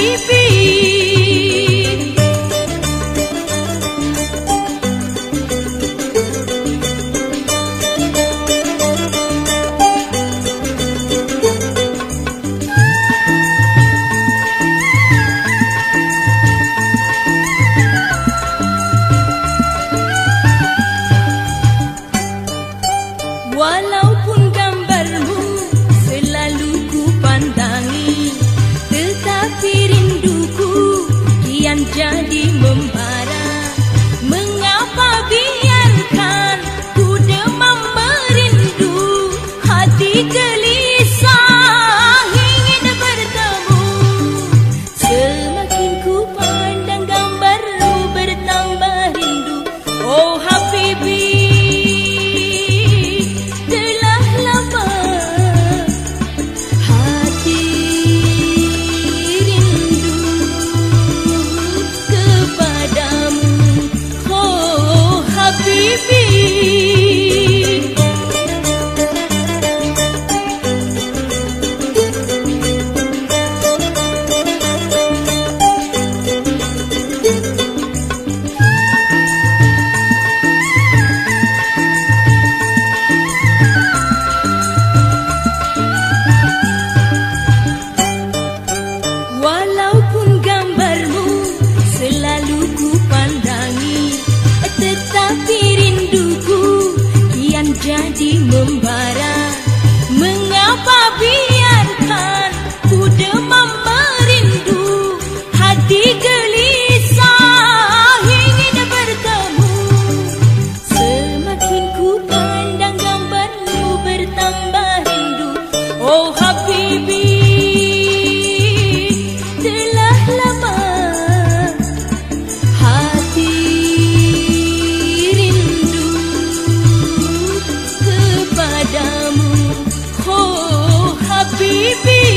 be Jadi membalik jadi membantu Habibi